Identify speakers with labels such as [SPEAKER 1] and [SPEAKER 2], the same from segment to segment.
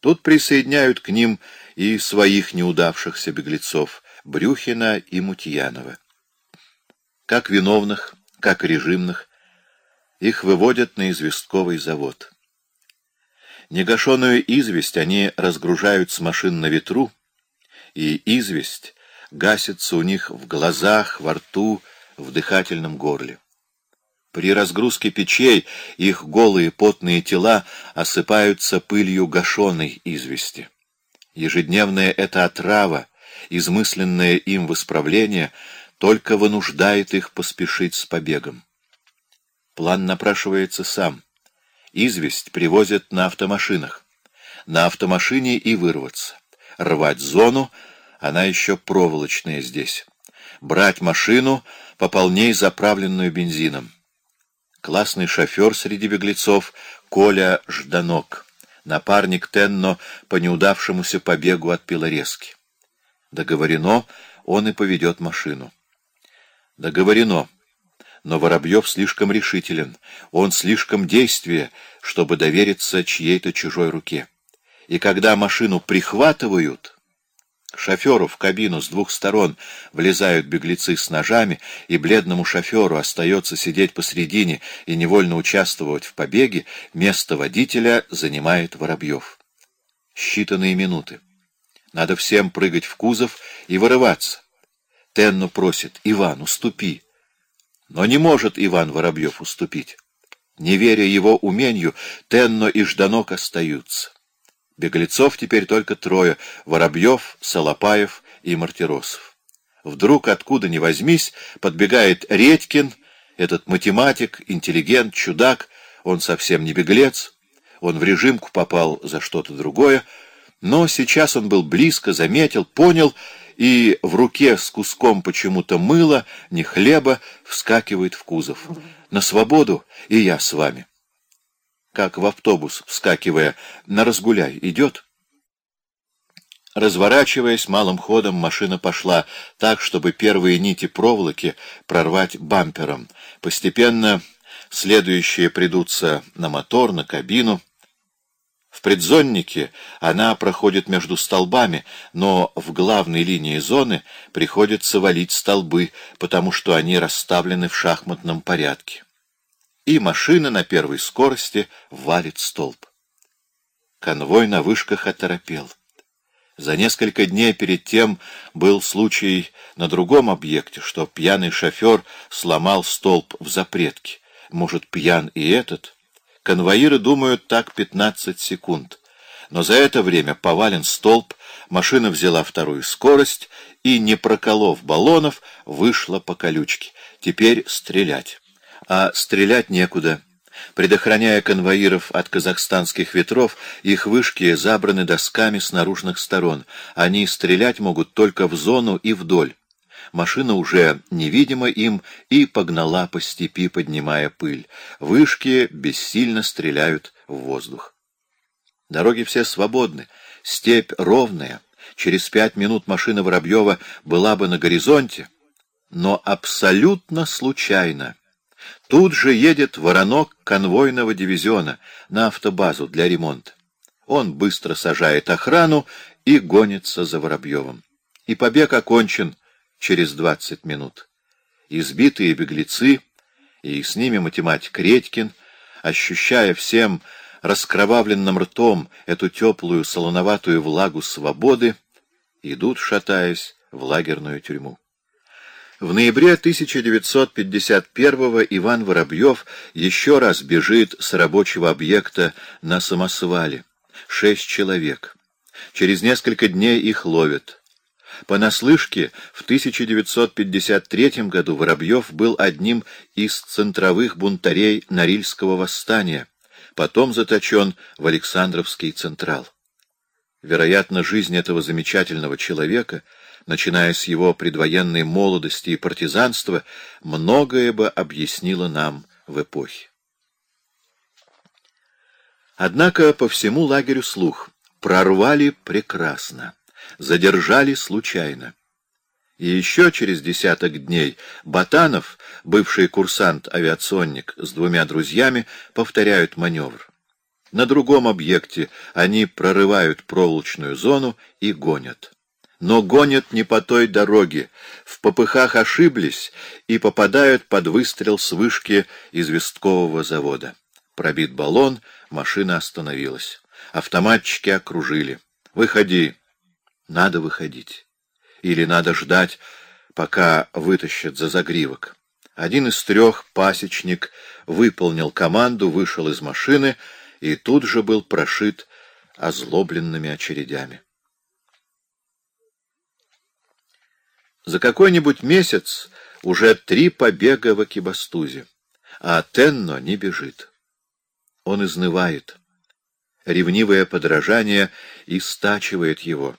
[SPEAKER 1] Тут присоединяют к ним и своих неудавшихся беглецов Брюхина и Мутьянова. Как виновных, как режимных, их выводят на известковый завод. Негашенную известь они разгружают с машин на ветру, и известь гасится у них в глазах, во рту, в дыхательном горле. При разгрузке печей их голые потные тела осыпаются пылью гашеной извести. Ежедневная эта отрава, измысленное им в исправление, только вынуждает их поспешить с побегом. План напрашивается сам. Известь привозят на автомашинах. На автомашине и вырваться. Рвать зону, она еще проволочная здесь. Брать машину, пополней заправленную бензином. Классный шофер среди беглецов Коля Жданок, напарник Тенно по неудавшемуся побегу от Пилорезки. Договорено, он и поведет машину. Договорено. Но Воробьев слишком решителен, он слишком действие, чтобы довериться чьей-то чужой руке. И когда машину прихватывают... Шоферу в кабину с двух сторон влезают беглецы с ножами, и бледному шоферу остается сидеть посредине и невольно участвовать в побеге, место водителя занимает Воробьев. Считанные минуты. Надо всем прыгать в кузов и вырываться. Тенно просит, Иван, уступи. Но не может Иван Воробьев уступить. Не веря его умению, Тенно и Жданок остаются. Беглецов теперь только трое — Воробьев, Солопаев и Мартиросов. Вдруг, откуда ни возьмись, подбегает Редькин, этот математик, интеллигент, чудак, он совсем не беглец, он в режимку попал за что-то другое, но сейчас он был близко, заметил, понял, и в руке с куском почему-то мыла, не хлеба, вскакивает в кузов. На свободу, и я с вами как в автобус, вскакивая, на разгуляй, идет. Разворачиваясь малым ходом, машина пошла так, чтобы первые нити проволоки прорвать бампером. Постепенно следующие придутся на мотор, на кабину. В предзоннике она проходит между столбами, но в главной линии зоны приходится валить столбы, потому что они расставлены в шахматном порядке и машина на первой скорости валит столб. Конвой на вышках оторопел. За несколько дней перед тем был случай на другом объекте, что пьяный шофер сломал столб в запретке. Может, пьян и этот? Конвоиры думают так 15 секунд. Но за это время повален столб, машина взяла вторую скорость и, не проколов баллонов, вышла по колючке. Теперь стрелять а стрелять некуда. Предохраняя конвоиров от казахстанских ветров, их вышки забраны досками с наружных сторон. Они стрелять могут только в зону и вдоль. Машина уже невидима им и погнала по степи, поднимая пыль. Вышки бессильно стреляют в воздух. Дороги все свободны, степь ровная. Через пять минут машина Воробьева была бы на горизонте, но абсолютно случайно Тут же едет воронок конвойного дивизиона на автобазу для ремонта. Он быстро сажает охрану и гонится за Воробьевым. И побег окончен через двадцать минут. Избитые беглецы, и с ними математик Редькин, ощущая всем раскровавленным ртом эту теплую солоноватую влагу свободы, идут, шатаясь, в лагерную тюрьму. В ноябре 1951 Иван Воробьев еще раз бежит с рабочего объекта на самосвале. Шесть человек. Через несколько дней их ловят. Понаслышке, в 1953 году Воробьев был одним из центровых бунтарей Норильского восстания, потом заточен в Александровский Централ. Вероятно, жизнь этого замечательного человека — начиная с его предвоенной молодости и партизанства, многое бы объяснило нам в эпохе. Однако по всему лагерю слух прорвали прекрасно, задержали случайно. И еще через десяток дней Батанов, бывший курсант-авиационник с двумя друзьями, повторяют маневр. На другом объекте они прорывают проволочную зону и гонят. Но гонят не по той дороге, в попыхах ошиблись и попадают под выстрел с вышки известкового завода. Пробит баллон, машина остановилась. Автоматчики окружили. «Выходи!» Надо выходить. Или надо ждать, пока вытащат за загривок. Один из трех, пасечник, выполнил команду, вышел из машины и тут же был прошит озлобленными очередями. За какой-нибудь месяц уже три побега в Акибастузе, а Тенно не бежит. Он изнывает. Ревнивое подражание истачивает его.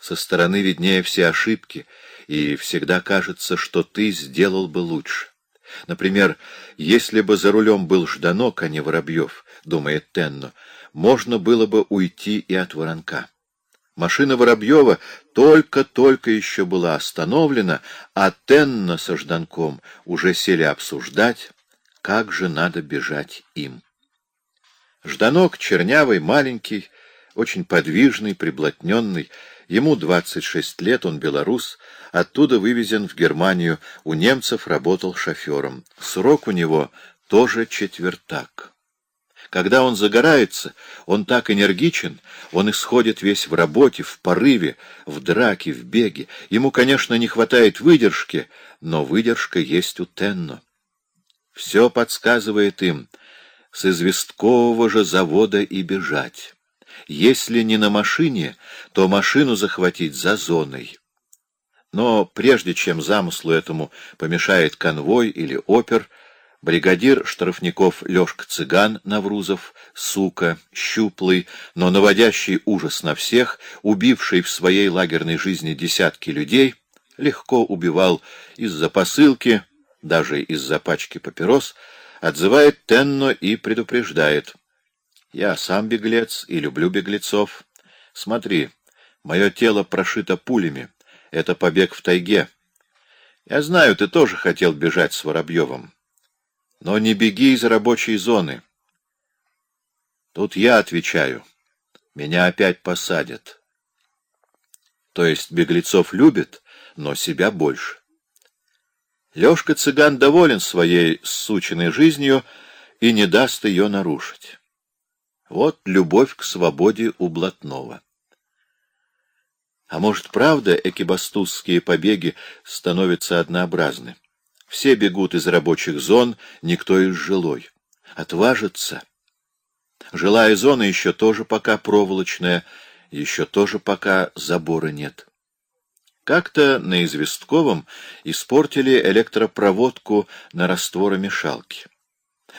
[SPEAKER 1] Со стороны виднее все ошибки, и всегда кажется, что ты сделал бы лучше. Например, если бы за рулем был Жданок, а не Воробьев, думает Тенно, можно было бы уйти и от воронка. Машина Воробьева только-только еще была остановлена, а Тенно со Жданком уже сели обсуждать, как же надо бежать им. Жданок чернявый, маленький, очень подвижный, приблотненный, ему 26 лет, он белорус, оттуда вывезен в Германию, у немцев работал шофером. Срок у него тоже четвертак. Когда он загорается, он так энергичен, он исходит весь в работе, в порыве, в драке, в беге. Ему, конечно, не хватает выдержки, но выдержка есть у Тенно. Все подсказывает им с известкового же завода и бежать. Если не на машине, то машину захватить за зоной. Но прежде чем замыслу этому помешает конвой или опер, бригадир штрафников Лёшка Цыган Наврузов, сука, щуплый, но наводящий ужас на всех, убивший в своей лагерной жизни десятки людей, легко убивал из-за посылки, даже из-за пачки папирос, отзывает Тенно и предупреждает. «Я сам беглец и люблю беглецов. Смотри, мое тело прошито пулями. Это побег в тайге. Я знаю, ты тоже хотел бежать с Воробьевым. Но не беги из рабочей зоны. Тут я отвечаю. Меня опять посадят. То есть беглецов любят, но себя больше. Лёшка Цыган доволен своей сученной жизнью и не даст ее нарушить. Вот любовь к свободе у блатного. А может, правда, экибастузские побеги становятся однообразны? Все бегут из рабочих зон, никто из жилой. Отважится. Жилая зона еще тоже пока проволочная, еще тоже пока забора нет. Как-то на Известковом испортили электропроводку на растворомешалке.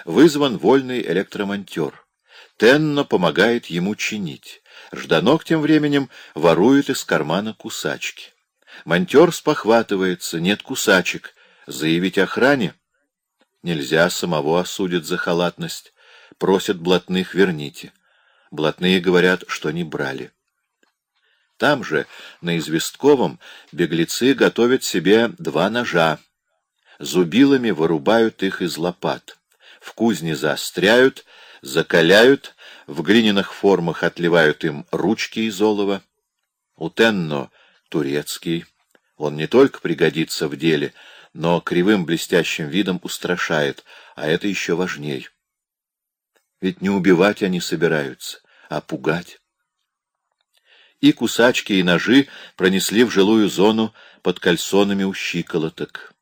[SPEAKER 1] Вызван вольный электромонтер. Тенно помогает ему чинить. Жданок тем временем ворует из кармана кусачки. Монтер спохватывается, нет кусачек. Заявить охране? Нельзя, самого осудят за халатность. Просят блатных верните. Блатные говорят, что не брали. Там же, на Известковом, беглецы готовят себе два ножа. Зубилами вырубают их из лопат. В кузне заостряют, закаляют, в глиняных формах отливают им ручки из олова. У Тенно турецкий. Он не только пригодится в деле, но кривым блестящим видом устрашает, а это еще важней. Ведь не убивать они собираются, а пугать. И кусачки, и ножи пронесли в жилую зону под кальсонами у щиколоток.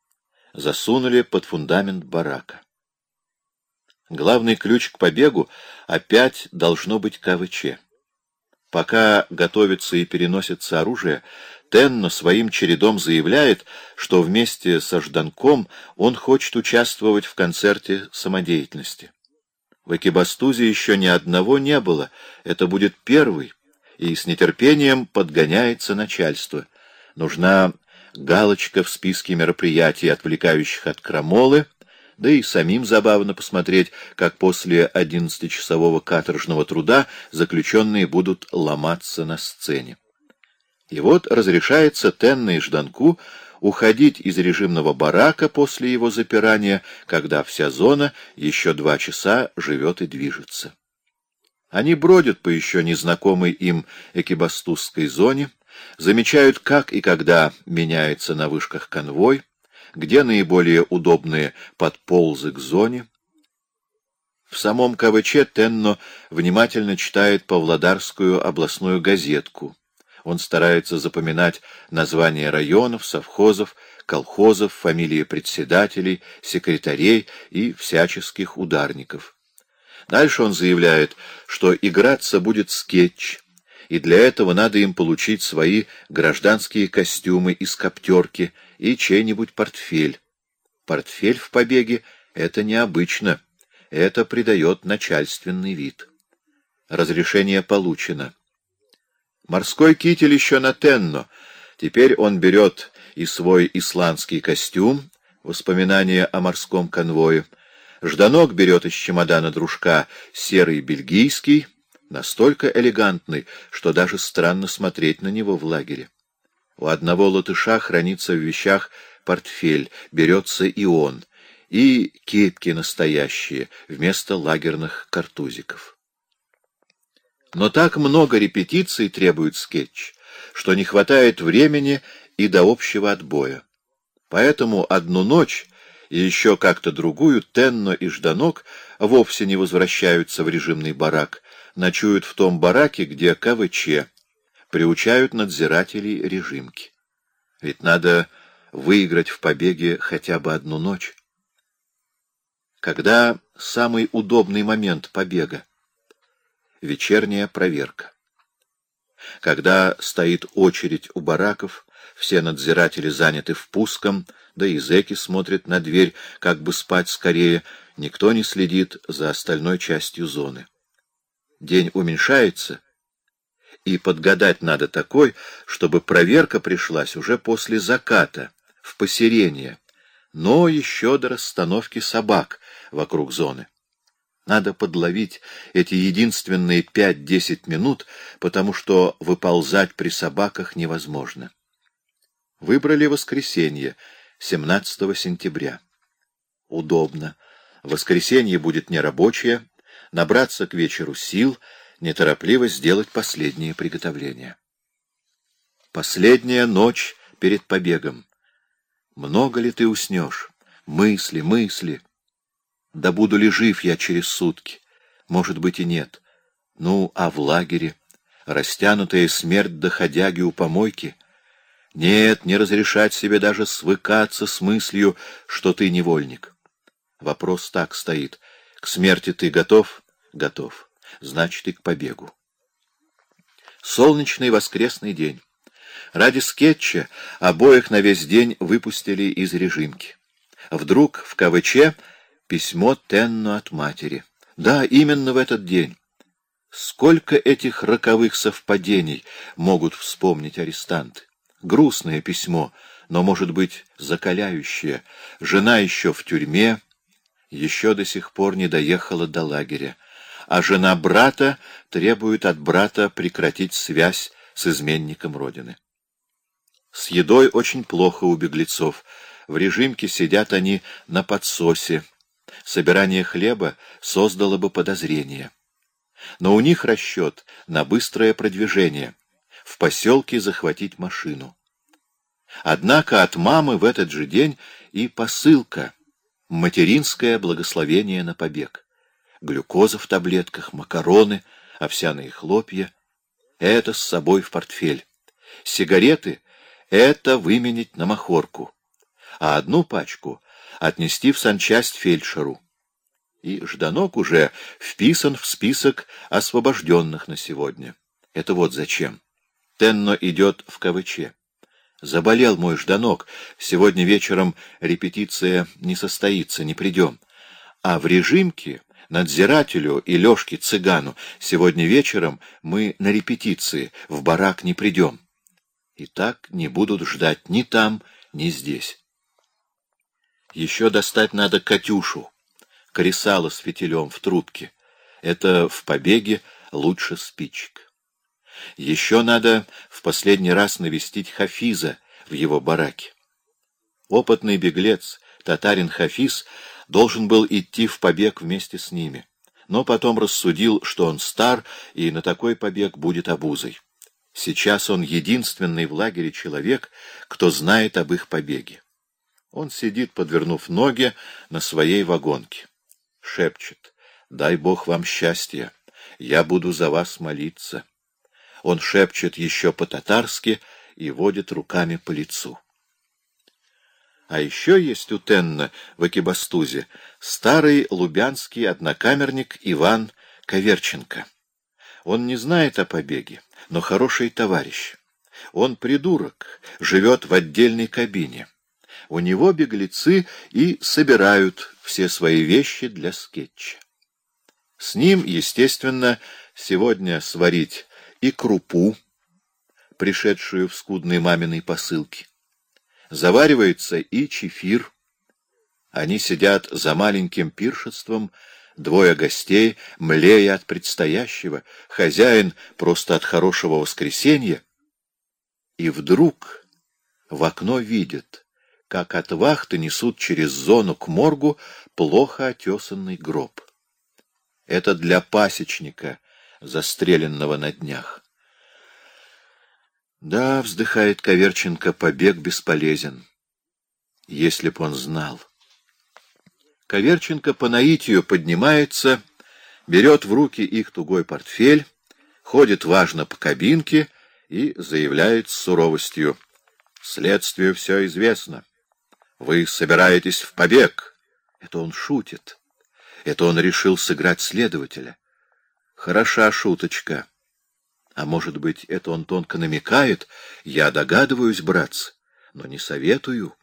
[SPEAKER 1] Засунули под фундамент барака. Главный ключ к побегу опять должно быть КВЧ. Пока готовится и переносится оружие, Тенно своим чередом заявляет, что вместе со Жданком он хочет участвовать в концерте самодеятельности. В Экибастузе еще ни одного не было, это будет первый, и с нетерпением подгоняется начальство. Нужна галочка в списке мероприятий, отвлекающих от крамолы, да и самим забавно посмотреть, как после одиннадцатичасового каторжного труда заключенные будут ломаться на сцене. И вот разрешается Тенна и Жданку уходить из режимного барака после его запирания, когда вся зона еще два часа живет и движется. Они бродят по еще незнакомой им экибастузской зоне, замечают, как и когда меняется на вышках конвой, где наиболее удобные подползы к зоне. В самом КВЧ Тенно внимательно читает Павлодарскую областную газетку. Он старается запоминать названия районов, совхозов, колхозов, фамилии председателей, секретарей и всяческих ударников. Дальше он заявляет, что играться будет скетч, и для этого надо им получить свои гражданские костюмы из коптерки и чей-нибудь портфель. Портфель в побеге — это необычно, это придает начальственный вид. Разрешение получено. Морской китель еще на Тенно. Теперь он берет и свой исландский костюм, воспоминания о морском конвое. Жданок берет из чемодана дружка серый бельгийский, настолько элегантный, что даже странно смотреть на него в лагере. У одного латыша хранится в вещах портфель, берется и он, и кепки настоящие вместо лагерных картузиков. Но так много репетиций требует скетч, что не хватает времени и до общего отбоя. Поэтому одну ночь и еще как-то другую Тенно и Жданок вовсе не возвращаются в режимный барак, ночуют в том бараке, где КВЧ, приучают надзирателей режимки. Ведь надо выиграть в побеге хотя бы одну ночь. Когда самый удобный момент побега? Вечерняя проверка. Когда стоит очередь у бараков, все надзиратели заняты впуском, да и зэки смотрят на дверь, как бы спать скорее, никто не следит за остальной частью зоны. День уменьшается, и подгадать надо такой, чтобы проверка пришлась уже после заката, в посерение, но еще до расстановки собак вокруг зоны. Надо подловить эти единственные пять-десять минут, потому что выползать при собаках невозможно. Выбрали воскресенье, 17 сентября. Удобно. Воскресенье будет нерабочее, набраться к вечеру сил, неторопливо сделать последние приготовления. Последняя ночь перед побегом. Много ли ты уснешь? Мысли, мысли. Да буду ли жив я через сутки? Может быть и нет. Ну, а в лагере? Растянутая смерть доходяги у помойки? Нет, не разрешать себе даже свыкаться с мыслью, что ты невольник. Вопрос так стоит. К смерти ты готов? Готов. Значит, и к побегу. Солнечный воскресный день. Ради скетча обоих на весь день выпустили из режимки. Вдруг в КВЧ Письмо Тенно от матери. Да, именно в этот день. Сколько этих роковых совпадений могут вспомнить арестанты? Грустное письмо, но, может быть, закаляющее. Жена еще в тюрьме, еще до сих пор не доехала до лагеря. А жена брата требует от брата прекратить связь с изменником Родины. С едой очень плохо у беглецов. В режимке сидят они на подсосе, собирание хлеба создало бы подозрение. Но у них расчет на быстрое продвижение, в поселке захватить машину. Однако от мамы в этот же день и посылка, материнское благословение на побег. Глюкоза в таблетках, макароны, овсяные хлопья — это с собой в портфель. Сигареты — это выменить на махорку. А одну пачку отнести в санчасть фельдшеру. И Жданок уже вписан в список освобожденных на сегодня. Это вот зачем. Тенно идет в КВЧ. Заболел мой Жданок. Сегодня вечером репетиция не состоится, не придем. А в режимке надзирателю и Лешке Цыгану сегодня вечером мы на репетиции, в барак не придем. И так не будут ждать ни там, ни здесь. Еще достать надо Катюшу, кресало с фитилем в трубке. Это в побеге лучше спичек. Еще надо в последний раз навестить Хафиза в его бараке. Опытный беглец, татарин Хафиз, должен был идти в побег вместе с ними. но потом рассудил, что он стар, и на такой побег будет обузой. Сейчас он единственный в лагере человек, кто знает об их побеге. Он сидит, подвернув ноги на своей вагонке. Шепчет, «Дай Бог вам счастья, я буду за вас молиться». Он шепчет еще по-татарски и водит руками по лицу. А еще есть у Тенна в Экибастузе старый лубянский однокамерник Иван Коверченко. Он не знает о побеге, но хороший товарищ. Он придурок, живет в отдельной кабине. У него беглецы и собирают все свои вещи для скетча. С ним, естественно, сегодня сварить и крупу, пришедшую в скудной маминой посылке, заваривается и чефир. Они сидят за маленьким пиршеством, двое гостей, млея от предстоящего, хозяин просто от хорошего воскресенья. И вдруг в окно видит, как от вахты несут через зону к моргу плохо отесанный гроб. Это для пасечника, застреленного на днях. Да, вздыхает Коверченко, побег бесполезен. Если б он знал. Коверченко по наитию поднимается, берет в руки их тугой портфель, ходит важно по кабинке и заявляет с суровостью. Следствию все известно. Вы собираетесь в побег. Это он шутит. Это он решил сыграть следователя. Хороша шуточка. А может быть, это он тонко намекает? Я догадываюсь, братцы, но не советую.